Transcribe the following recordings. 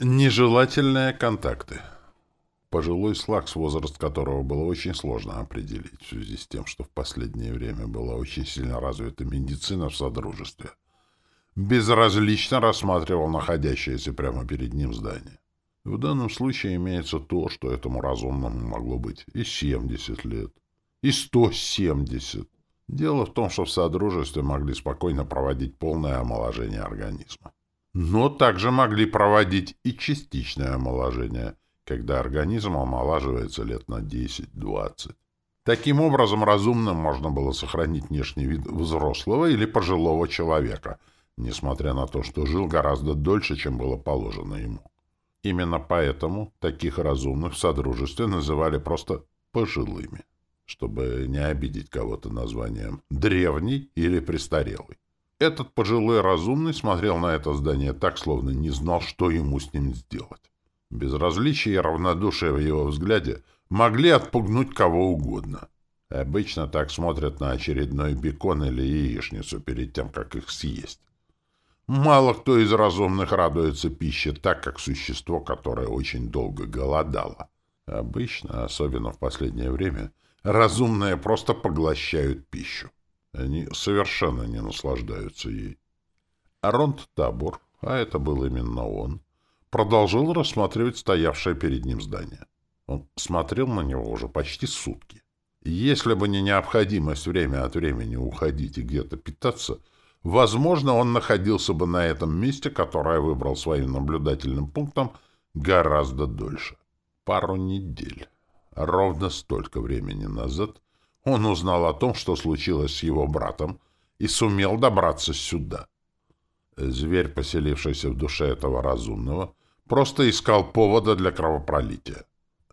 Нежелательные контакты. Пожилой слакс, возраст которого было очень сложно определить в связи с тем, что в последнее время была очень сильно развита медицина в Содружестве, безразлично рассматривал находящееся прямо перед ним здание. В данном случае имеется то, что этому разумному могло быть и 70 лет, и 170. Дело в том, что в Содружестве могли спокойно проводить полное омоложение организма но также могли проводить и частичное омоложение, когда организм омолаживается лет на 10-20. Таким образом, разумным можно было сохранить внешний вид взрослого или пожилого человека, несмотря на то, что жил гораздо дольше, чем было положено ему. Именно поэтому таких разумных в Содружестве называли просто «пожилыми», чтобы не обидеть кого-то названием «древний» или «престарелый». Этот пожилой разумный смотрел на это здание так, словно не знал, что ему с ним сделать. Безразличие и равнодушие в его взгляде могли отпугнуть кого угодно. Обычно так смотрят на очередной бекон или яичницу перед тем, как их съесть. Мало кто из разумных радуется пище так, как существо, которое очень долго голодало. Обычно, особенно в последнее время, разумные просто поглощают пищу. Они совершенно не наслаждаются ей. Аронт Табор, а это был именно он, продолжил рассматривать стоявшее перед ним здание. Он смотрел на него уже почти сутки. Если бы не необходимость время от времени уходить и где-то питаться, возможно, он находился бы на этом месте, которое выбрал своим наблюдательным пунктом, гораздо дольше. Пару недель. Ровно столько времени назад он узнал о том, что случилось с его братом, и сумел добраться сюда. Зверь, поселившийся в душе этого разумного, просто искал повода для кровопролития.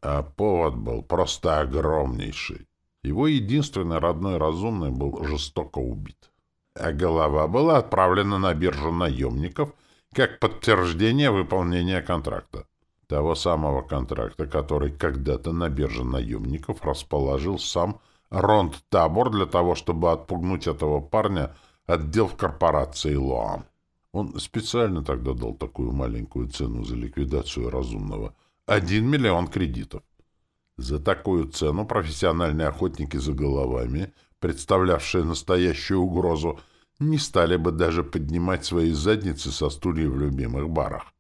А повод был просто огромнейший. Его единственный родной разумный был жестоко убит. А голова была отправлена на биржу наемников как подтверждение выполнения контракта. Того самого контракта, который когда-то на бирже наемников расположил сам Ронд Табор для того, чтобы отпугнуть этого парня, отдел в корпорации Лоам. Он специально тогда дал такую маленькую цену за ликвидацию разумного. Один миллион кредитов. За такую цену профессиональные охотники за головами, представлявшие настоящую угрозу, не стали бы даже поднимать свои задницы со стульев в любимых барах.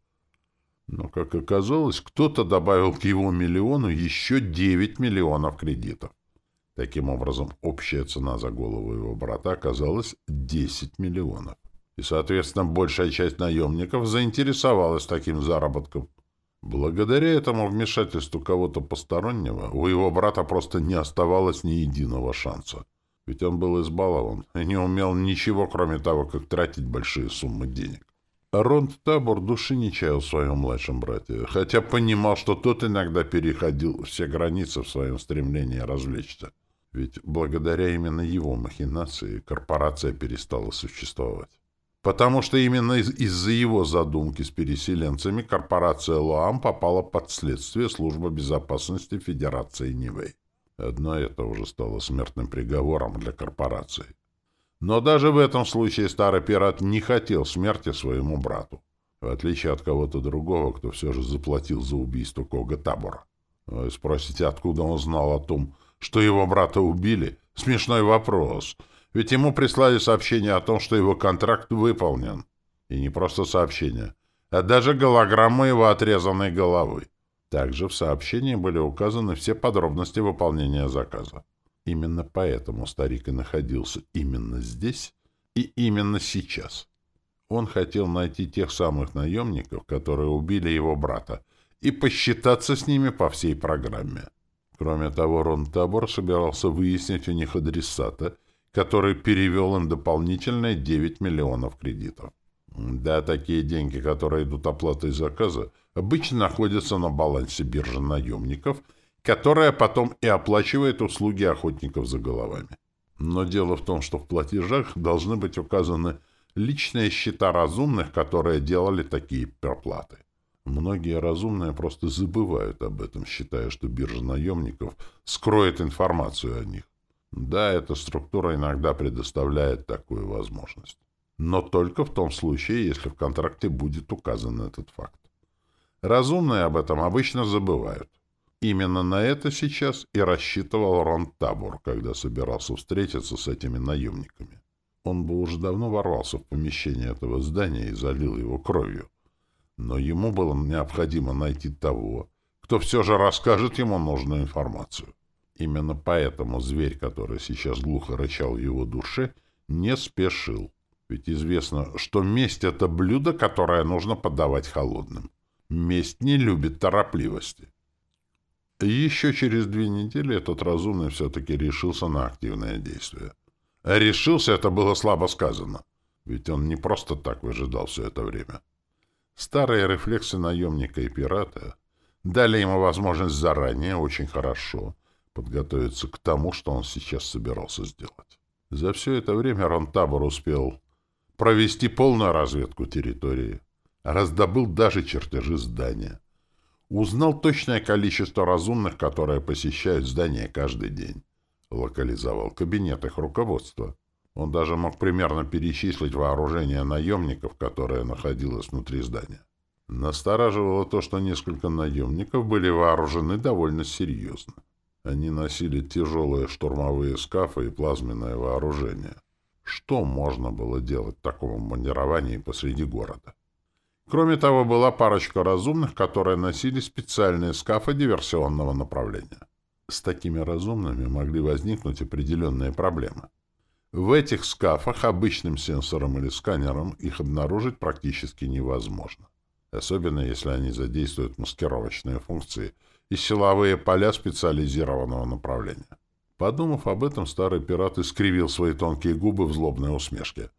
Но, как оказалось, кто-то добавил к его миллиону еще 9 миллионов кредитов. Таким образом, общая цена за голову его брата оказалась 10 миллионов. И, соответственно, большая часть наемников заинтересовалась таким заработком. Благодаря этому вмешательству кого-то постороннего у его брата просто не оставалось ни единого шанса. Ведь он был избалован и не умел ничего, кроме того, как тратить большие суммы денег. Ронд Табор души не чаял в своем младшем брате, хотя понимал, что тот иногда переходил все границы в своем стремлении развлечься. Ведь благодаря именно его махинации корпорация перестала существовать. Потому что именно из- из-за его задумки с переселенцами корпорация Лоам попала под следствие Службы безопасности Федерации Нивэй. Одно это уже стало смертным приговором для корпорации. Но даже в этом случае старый пират не хотел смерти своему брату, в отличие от кого-то другого, кто все же заплатил за убийство Кога Табора. Вы спросите, откуда он знал о том, что его брата убили? Смешной вопрос. Ведь ему прислали сообщение о том, что его контракт выполнен. И не просто сообщение, а даже голограмма его отрезанной головы. Также в сообщении были указаны все подробности выполнения заказа. Именно поэтому старик и находился именно здесь и именно сейчас. Он хотел найти тех самых наемников, которые убили его брата, и посчитаться с ними по всей программе. Кроме того, Рон Табор собирался выяснить у них адресата, который перевел им дополнительные 9 миллионов кредитов. Да, такие деньги, которые идут оплатой заказа, обычно находятся на балансе биржи наемников, которая потом и оплачивает услуги охотников за головами. Но дело в том, что в платежах должны быть указаны личные счета разумных, которые делали такие проплаты. Многие разумные просто забывают об этом, считая, что биржа наемников скроет информацию о них. Да, эта структура иногда предоставляет такую возможность. Но только в том случае, если в контракте будет указан этот факт. Разумные об этом обычно забывают. Именно на это сейчас и рассчитывал Рон Табур, когда собирался встретиться с этими наемниками. Он бы уже давно ворвался в помещение этого здания и залил его кровью. Но ему было необходимо найти того, кто все же расскажет ему нужную информацию. Именно поэтому зверь, который сейчас глухо рычал в его душе, не спешил. Ведь известно, что месть — это блюдо, которое нужно подавать холодным. Месть не любит торопливости. Еще через две недели этот разумный все-таки решился на активное действие. Решился, это было слабо сказано. Ведь он не просто так выжидал все это время. Старые рефлексы наемника и пирата дали ему возможность заранее очень хорошо подготовиться к тому, что он сейчас собирался сделать. За все это время Ронтабор успел провести полную разведку территории, раздобыл даже чертежи здания, узнал точное количество разумных, которые посещают здание каждый день, локализовал кабинет их руководства. Он даже мог примерно перечислить вооружение наемников, которое находилось внутри здания. Настораживало то, что несколько наемников были вооружены довольно серьезно. Они носили тяжелые штурмовые скафы и плазменное вооружение. Что можно было делать в таком манировании посреди города? Кроме того, была парочка разумных, которые носили специальные скафы диверсионного направления. С такими разумными могли возникнуть определенные проблемы. В этих скафах обычным сенсором или сканером их обнаружить практически невозможно особенно если они задействуют маскировочные функции и силовые поля специализированного направления. Подумав об этом, старый пират искривил свои тонкие губы в злобной усмешке.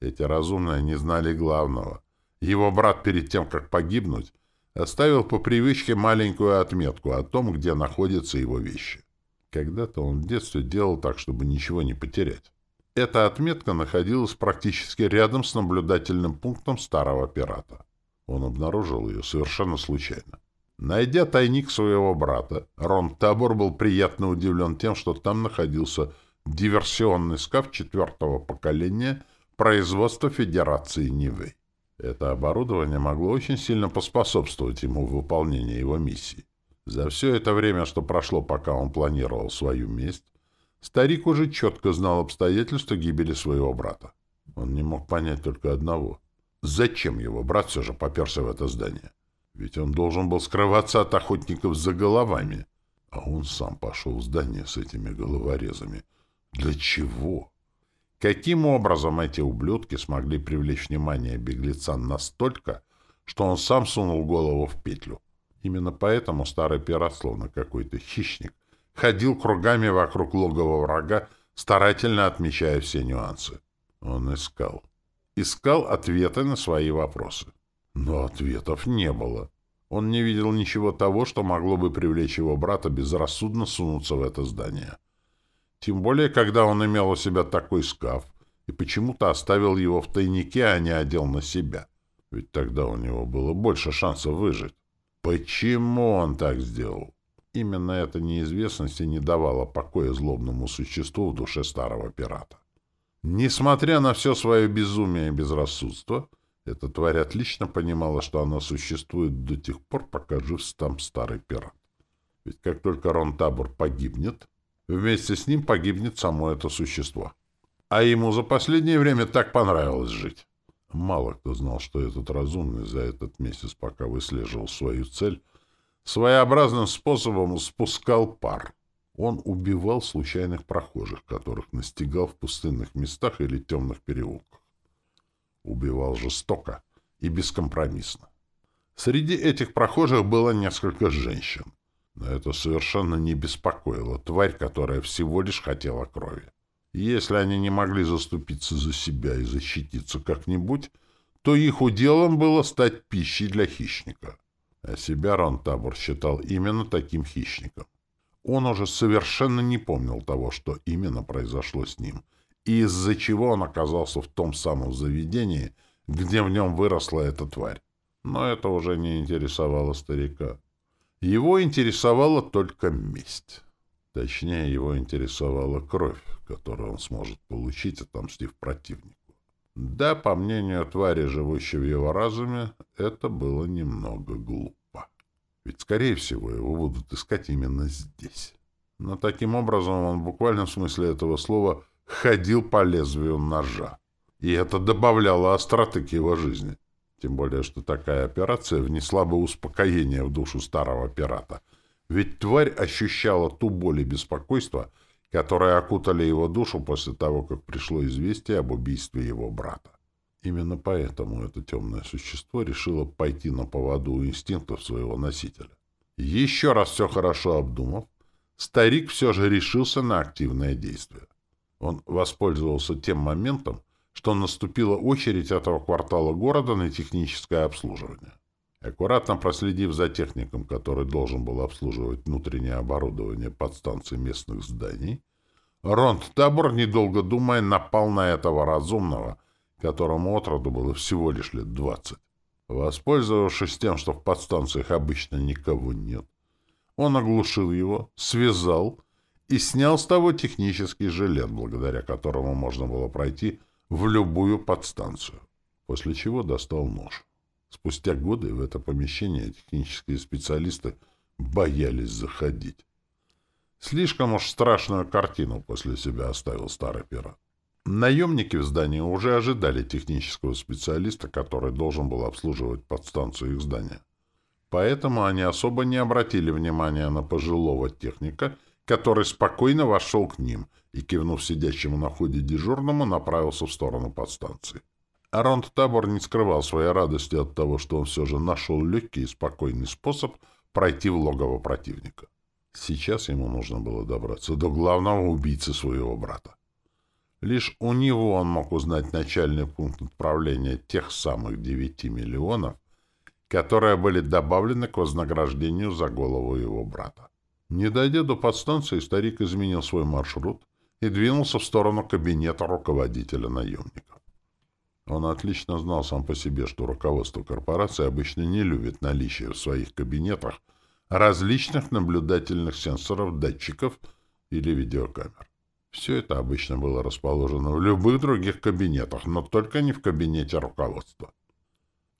Эти разумные не знали главного. Его брат перед тем, как погибнуть, оставил по привычке маленькую отметку о том, где находятся его вещи. Когда-то он в детстве делал так, чтобы ничего не потерять. Эта отметка находилась практически рядом с наблюдательным пунктом старого пирата. Он обнаружил ее совершенно случайно. Найдя тайник своего брата, Рон Табор был приятно удивлен тем, что там находился диверсионный скаф четвертого поколения производства Федерации Нивы. Это оборудование могло очень сильно поспособствовать ему в выполнении его миссии. За все это время, что прошло, пока он планировал свою месть, старик уже четко знал обстоятельства гибели своего брата. Он не мог понять только одного. Зачем его брат все же поперся в это здание? Ведь он должен был скрываться от охотников за головами. А он сам пошел в здание с этими головорезами. Для чего? Каким образом эти ублюдки смогли привлечь внимание беглеца настолько, что он сам сунул голову в петлю? Именно поэтому старый пират, словно какой-то хищник, ходил кругами вокруг логова врага, старательно отмечая все нюансы. Он искал искал ответы на свои вопросы. Но ответов не было. Он не видел ничего того, что могло бы привлечь его брата безрассудно сунуться в это здание. Тем более, когда он имел у себя такой скаф и почему-то оставил его в тайнике, а не одел на себя. Ведь тогда у него было больше шансов выжить. Почему он так сделал? Именно эта неизвестность и не давала покоя злобному существу в душе старого пирата. Несмотря на все свое безумие и безрассудство, эта тварь отлично понимала, что она существует до тех пор, пока жив там старый пират. Ведь как только Рон Табор погибнет, вместе с ним погибнет само это существо. А ему за последнее время так понравилось жить. Мало кто знал, что этот разумный за этот месяц, пока выслеживал свою цель, своеобразным способом спускал пар. Он убивал случайных прохожих, которых настигал в пустынных местах или темных переулках. Убивал жестоко и бескомпромиссно. Среди этих прохожих было несколько женщин. Но это совершенно не беспокоило тварь, которая всего лишь хотела крови. Если они не могли заступиться за себя и защититься как-нибудь, то их уделом было стать пищей для хищника. А себя Ронтабур считал именно таким хищником. Он уже совершенно не помнил того, что именно произошло с ним, и из-за чего он оказался в том самом заведении, где в нем выросла эта тварь. Но это уже не интересовало старика. Его интересовала только месть. Точнее, его интересовала кровь, которую он сможет получить, отомстив противнику. Да, по мнению твари, живущей в его разуме, это было немного глупо. Ведь, скорее всего, его будут искать именно здесь. Но таким образом он в буквальном смысле этого слова ходил по лезвию ножа. И это добавляло остроты к его жизни. Тем более, что такая операция внесла бы успокоение в душу старого пирата. Ведь тварь ощущала ту боль и беспокойство, которые окутали его душу после того, как пришло известие об убийстве его брата. Именно поэтому это темное существо решило пойти на поводу инстинктов своего носителя. Еще раз все хорошо обдумав, старик все же решился на активное действие. Он воспользовался тем моментом, что наступила очередь этого квартала города на техническое обслуживание. Аккуратно проследив за техником, который должен был обслуживать внутреннее оборудование подстанций местных зданий, Ронд Табор, недолго думая, напал на этого разумного, которому отроду было всего лишь лет двадцать. Воспользовавшись тем, что в подстанциях обычно никого нет, он оглушил его, связал и снял с того технический жилет, благодаря которому можно было пройти в любую подстанцию, после чего достал нож. Спустя годы в это помещение технические специалисты боялись заходить. Слишком уж страшную картину после себя оставил старый пират. Наемники в здании уже ожидали технического специалиста, который должен был обслуживать подстанцию их здания. Поэтому они особо не обратили внимания на пожилого техника, который спокойно вошел к ним и, кивнув сидящему на ходе дежурному, направился в сторону подстанции. Аронт Табор не скрывал своей радости от того, что он все же нашел легкий и спокойный способ пройти в логово противника. Сейчас ему нужно было добраться до главного убийцы своего брата. Лишь у него он мог узнать начальный пункт отправления тех самых девяти миллионов, которые были добавлены к вознаграждению за голову его брата. Не дойдя до подстанции, старик изменил свой маршрут и двинулся в сторону кабинета руководителя наемников. Он отлично знал сам по себе, что руководство корпорации обычно не любит наличие в своих кабинетах различных наблюдательных сенсоров, датчиков или видеокамер. Все это обычно было расположено в любых других кабинетах, но только не в кабинете руководства.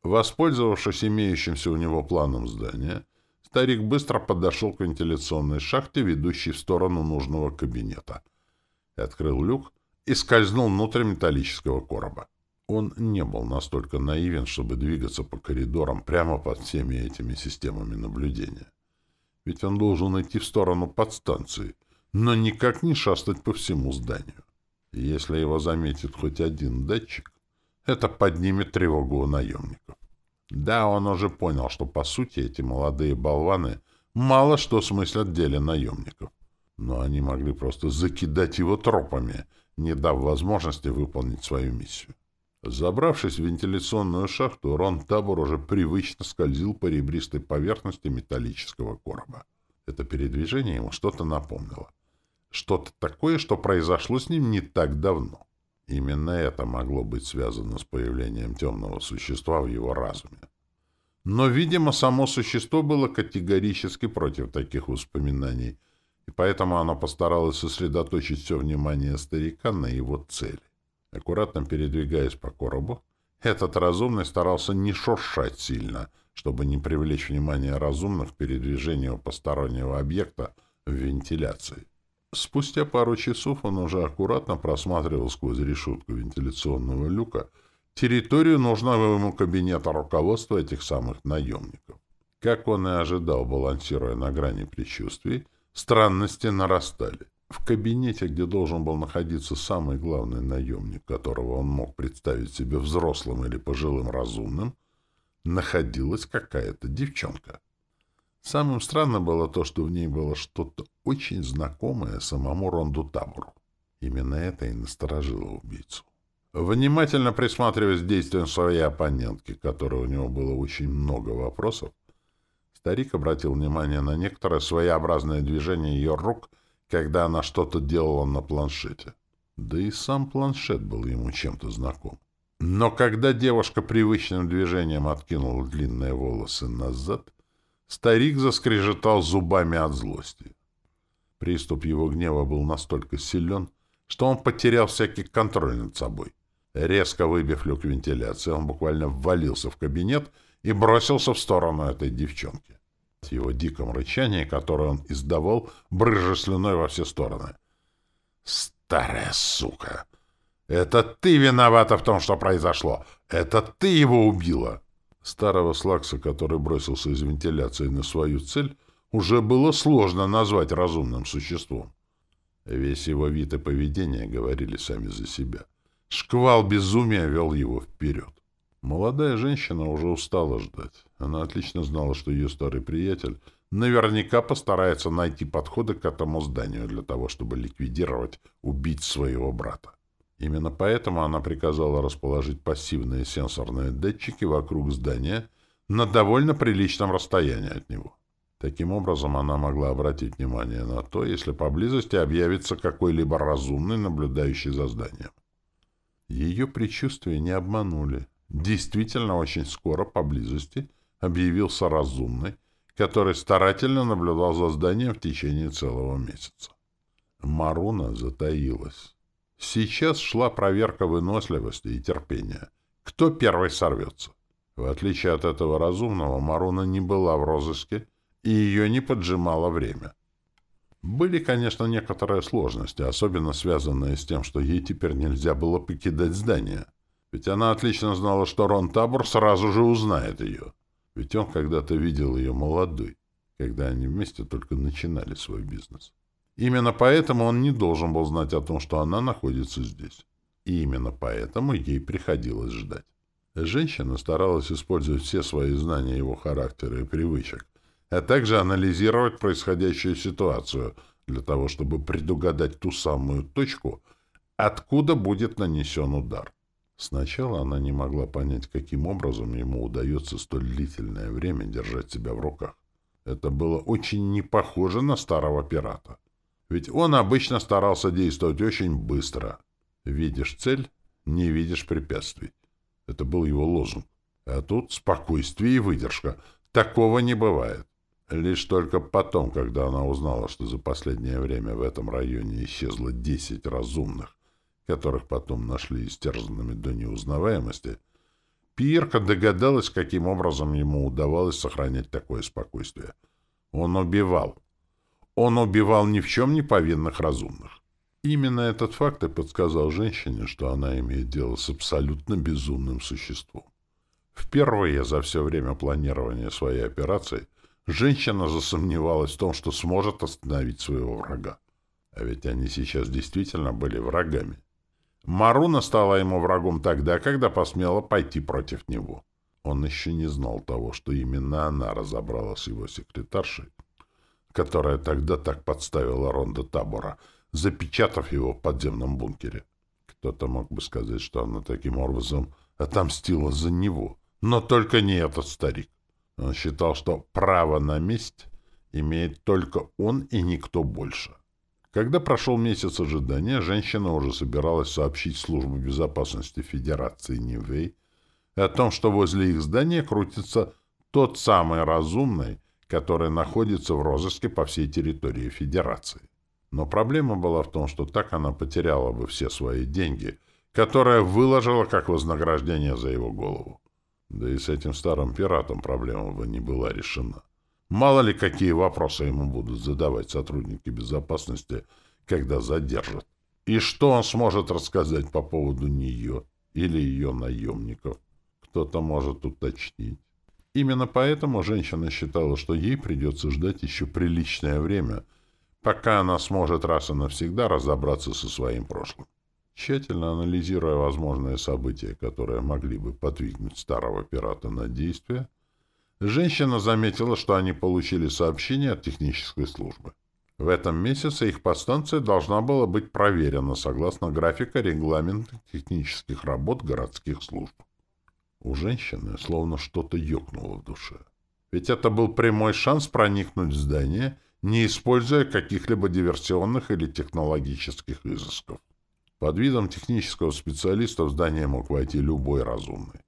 Воспользовавшись имеющимся у него планом здания, старик быстро подошел к вентиляционной шахте, ведущей в сторону нужного кабинета. Открыл люк и скользнул внутрь металлического короба. Он не был настолько наивен, чтобы двигаться по коридорам прямо под всеми этими системами наблюдения. Ведь он должен идти в сторону подстанции, но никак не шастать по всему зданию. Если его заметит хоть один датчик, это поднимет тревогу у наемников. Да, он уже понял, что, по сути, эти молодые болваны мало что смыслят в деле наемников. Но они могли просто закидать его тропами, не дав возможности выполнить свою миссию. Забравшись в вентиляционную шахту, Рон Табор уже привычно скользил по ребристой поверхности металлического короба. Это передвижение ему что-то напомнило. Что-то такое, что произошло с ним не так давно. Именно это могло быть связано с появлением темного существа в его разуме. Но, видимо, само существо было категорически против таких воспоминаний, и поэтому оно постаралось сосредоточить все внимание старика на его цели. Аккуратно передвигаясь по коробу, этот разумный старался не шуршать сильно, чтобы не привлечь внимание разумных к передвижению постороннего объекта в вентиляции. Спустя пару часов он уже аккуратно просматривал сквозь решетку вентиляционного люка территорию нужного ему кабинета руководства этих самых наемников. Как он и ожидал, балансируя на грани предчувствий, странности нарастали. В кабинете, где должен был находиться самый главный наемник, которого он мог представить себе взрослым или пожилым разумным, находилась какая-то девчонка. Самым странным было то, что в ней было что-то очень знакомое самому Ронду Табору. Именно это и насторожило убийцу. Внимательно присматриваясь к действиям своей оппонентки, которой у него было очень много вопросов, старик обратил внимание на некоторое своеобразное движение ее рук — когда она что-то делала на планшете. Да и сам планшет был ему чем-то знаком. Но когда девушка привычным движением откинула длинные волосы назад, старик заскрежетал зубами от злости. Приступ его гнева был настолько силен, что он потерял всякий контроль над собой. Резко выбив люк вентиляции, он буквально ввалился в кабинет и бросился в сторону этой девчонки. С его диком рычании, которое он издавал, брызжа слюной во все стороны. «Старая сука! Это ты виновата в том, что произошло! Это ты его убила!» Старого Слакса, который бросился из вентиляции на свою цель, уже было сложно назвать разумным существом. Весь его вид и поведение говорили сами за себя. Шквал безумия вел его вперед. Молодая женщина уже устала ждать. Она отлично знала, что ее старый приятель наверняка постарается найти подходы к этому зданию для того, чтобы ликвидировать, убить своего брата. Именно поэтому она приказала расположить пассивные сенсорные датчики вокруг здания на довольно приличном расстоянии от него. Таким образом, она могла обратить внимание на то, если поблизости объявится какой-либо разумный, наблюдающий за зданием. Ее предчувствия не обманули. Действительно, очень скоро поблизости объявился разумный, который старательно наблюдал за зданием в течение целого месяца. Маруна затаилась. Сейчас шла проверка выносливости и терпения. Кто первый сорвется? В отличие от этого разумного, Маруна не была в розыске, и ее не поджимало время. Были, конечно, некоторые сложности, особенно связанные с тем, что ей теперь нельзя было покидать здание. Ведь она отлично знала, что Рон Табор сразу же узнает ее. Ведь он когда-то видел ее молодой, когда они вместе только начинали свой бизнес. Именно поэтому он не должен был знать о том, что она находится здесь. И именно поэтому ей приходилось ждать. Женщина старалась использовать все свои знания его характера и привычек, а также анализировать происходящую ситуацию для того, чтобы предугадать ту самую точку, откуда будет нанесен удар. Сначала она не могла понять, каким образом ему удается столь длительное время держать себя в руках. Это было очень не похоже на старого пирата. Ведь он обычно старался действовать очень быстро. Видишь цель — не видишь препятствий. Это был его лозунг. А тут спокойствие и выдержка. Такого не бывает. Лишь только потом, когда она узнала, что за последнее время в этом районе исчезло десять разумных, которых потом нашли истерзанными до неузнаваемости, Пирка догадалась, каким образом ему удавалось сохранять такое спокойствие. Он убивал. Он убивал ни в чем не повинных разумных. Именно этот факт и подсказал женщине, что она имеет дело с абсолютно безумным существом. Впервые за все время планирования своей операции женщина засомневалась в том, что сможет остановить своего врага. А ведь они сейчас действительно были врагами. Маруна стала ему врагом тогда, когда посмела пойти против него. Он еще не знал того, что именно она разобралась с его секретаршей, которая тогда так подставила Ронда Табора, запечатав его в подземном бункере. Кто-то мог бы сказать, что она таким образом отомстила за него. Но только не этот старик. Он считал, что право на месть имеет только он и никто больше. Когда прошел месяц ожидания, женщина уже собиралась сообщить службу безопасности Федерации Нивэй о том, что возле их здания крутится тот самый разумный, который находится в розыске по всей территории Федерации. Но проблема была в том, что так она потеряла бы все свои деньги, которые выложила как вознаграждение за его голову. Да и с этим старым пиратом проблема бы не была решена. Мало ли, какие вопросы ему будут задавать сотрудники безопасности, когда задержат. И что он сможет рассказать по поводу нее или ее наемников? Кто-то может уточнить. Именно поэтому женщина считала, что ей придется ждать еще приличное время, пока она сможет раз и навсегда разобраться со своим прошлым. Тщательно анализируя возможные события, которые могли бы подвигнуть старого пирата на действие, Женщина заметила, что они получили сообщение от технической службы. В этом месяце их подстанция должна была быть проверена согласно графика регламента технических работ городских служб. У женщины словно что-то ёкнуло в душе. Ведь это был прямой шанс проникнуть в здание, не используя каких-либо диверсионных или технологических изысков. Под видом технического специалиста в здание мог войти любой разумный.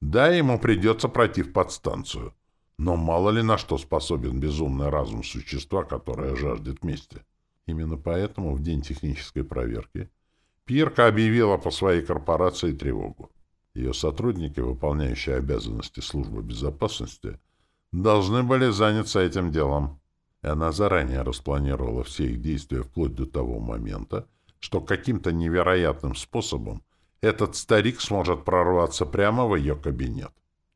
Да, ему придется пройти в подстанцию, но мало ли на что способен безумный разум существа, которое жаждет мести. Именно поэтому в день технической проверки Пирка объявила по своей корпорации тревогу. Ее сотрудники, выполняющие обязанности службы безопасности, должны были заняться этим делом. И она заранее распланировала все их действия вплоть до того момента, что каким-то невероятным способом этот старик сможет прорваться прямо в ее кабинет.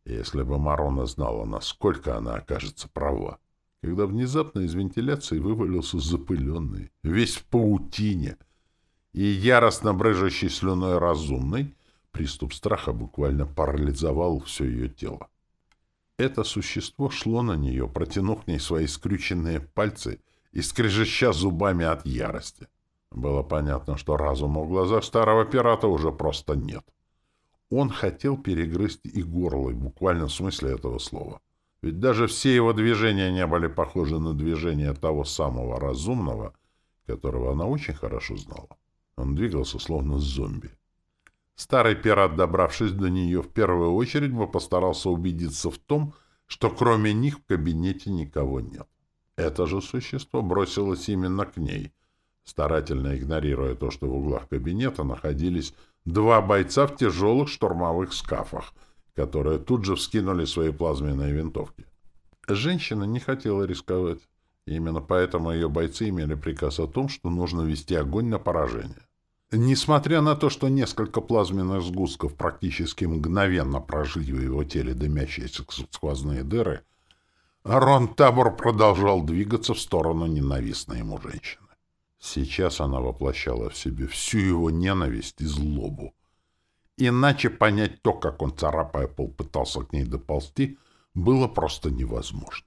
Если бы Марона знала, насколько она окажется права. Когда внезапно из вентиляции вывалился запыленный, весь в паутине, и яростно брыжущий слюной разумный, приступ страха буквально парализовал все ее тело. Это существо шло на нее, протянув к ней свои скрюченные пальцы и скрежеща зубами от ярости. Было понятно, что разума в глазах старого пирата уже просто нет. Он хотел перегрызть и горло, в буквальном смысле этого слова. Ведь даже все его движения не были похожи на движения того самого разумного, которого она очень хорошо знала. Он двигался словно зомби. Старый пират, добравшись до нее, в первую очередь бы постарался убедиться в том, что кроме них в кабинете никого нет. Это же существо бросилось именно к ней, старательно игнорируя то, что в углах кабинета находились два бойца в тяжелых штурмовых скафах, которые тут же вскинули свои плазменные винтовки. Женщина не хотела рисковать. Именно поэтому ее бойцы имели приказ о том, что нужно вести огонь на поражение. Несмотря на то, что несколько плазменных сгустков практически мгновенно прожили в его теле дымящиеся сквозные дыры, Рон Табор продолжал двигаться в сторону ненавистной ему женщины. Сейчас она воплощала в себе всю его ненависть и злобу. Иначе понять то, как он, царапая пол, пытался к ней доползти, было просто невозможно.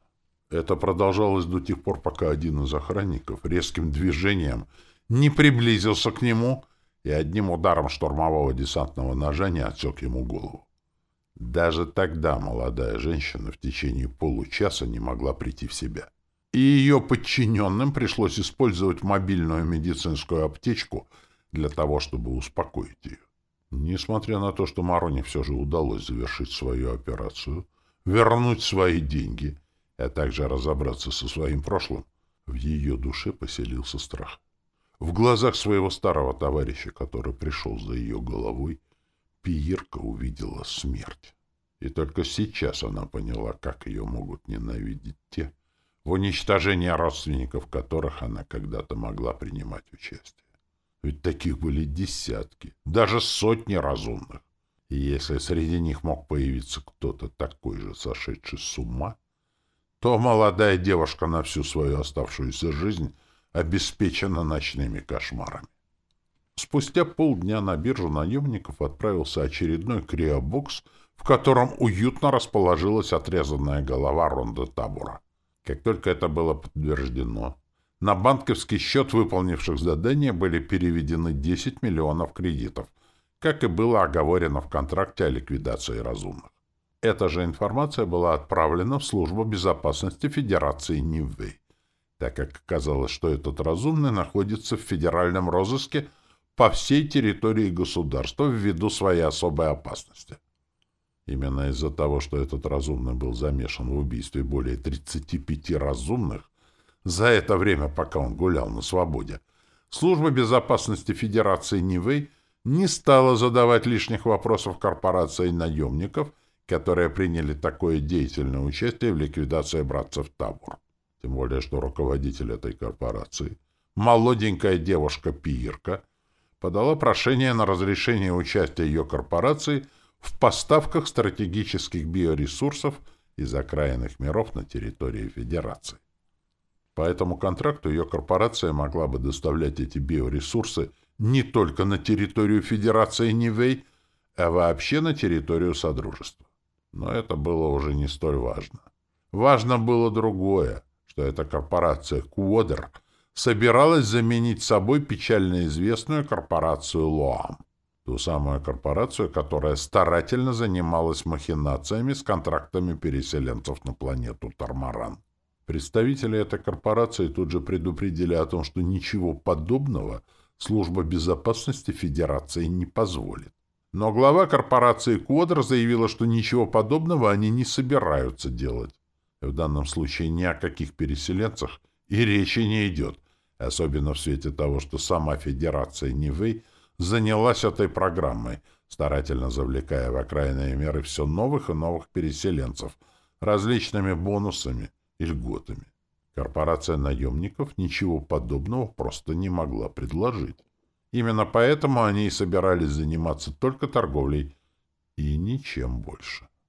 Это продолжалось до тех пор, пока один из охранников резким движением не приблизился к нему и одним ударом штурмового десантного ножа не отсек ему голову. Даже тогда молодая женщина в течение получаса не могла прийти в себя и ее подчиненным пришлось использовать мобильную медицинскую аптечку для того, чтобы успокоить ее. Несмотря на то, что Мароне все же удалось завершить свою операцию, вернуть свои деньги, а также разобраться со своим прошлым, в ее душе поселился страх. В глазах своего старого товарища, который пришел за ее головой, Пиерка увидела смерть. И только сейчас она поняла, как ее могут ненавидеть те, в уничтожении родственников которых она когда-то могла принимать участие. Ведь таких были десятки, даже сотни разумных. И если среди них мог появиться кто-то такой же сошедший с ума, то молодая девушка на всю свою оставшуюся жизнь обеспечена ночными кошмарами. Спустя полдня на биржу наемников отправился очередной криобокс, в котором уютно расположилась отрезанная голова Ронда Табура. Как только это было подтверждено, на банковский счет выполнивших задание были переведены 10 миллионов кредитов, как и было оговорено в контракте о ликвидации разумных. Эта же информация была отправлена в Службу безопасности Федерации Нивэй, так как оказалось, что этот разумный находится в федеральном розыске по всей территории государства ввиду своей особой опасности. Именно из-за того, что этот разумный был замешан в убийстве более 35 разумных, за это время, пока он гулял на свободе, Служба безопасности Федерации Нивэй не стала задавать лишних вопросов корпорации наемников, которые приняли такое деятельное участие в ликвидации братцев Табор. Тем более, что руководитель этой корпорации, молоденькая девушка Пиерка, подала прошение на разрешение участия ее корпорации – в поставках стратегических биоресурсов из окраинных миров на территории Федерации. По этому контракту ее корпорация могла бы доставлять эти биоресурсы не только на территорию Федерации Нивей, а вообще на территорию Содружества. Но это было уже не столь важно. Важно было другое, что эта корпорация Куодер собиралась заменить собой печально известную корпорацию Лоам ту самую корпорацию, которая старательно занималась махинациями с контрактами переселенцев на планету Тармаран. Представители этой корпорации тут же предупредили о том, что ничего подобного Служба безопасности Федерации не позволит. Но глава корпорации Квадр заявила, что ничего подобного они не собираются делать. В данном случае ни о каких переселенцах и речи не идет, особенно в свете того, что сама Федерация Нивэй – занялась этой программой, старательно завлекая в окраинные меры все новых и новых переселенцев различными бонусами и льготами. Корпорация наемников ничего подобного просто не могла предложить. Именно поэтому они и собирались заниматься только торговлей и ничем больше.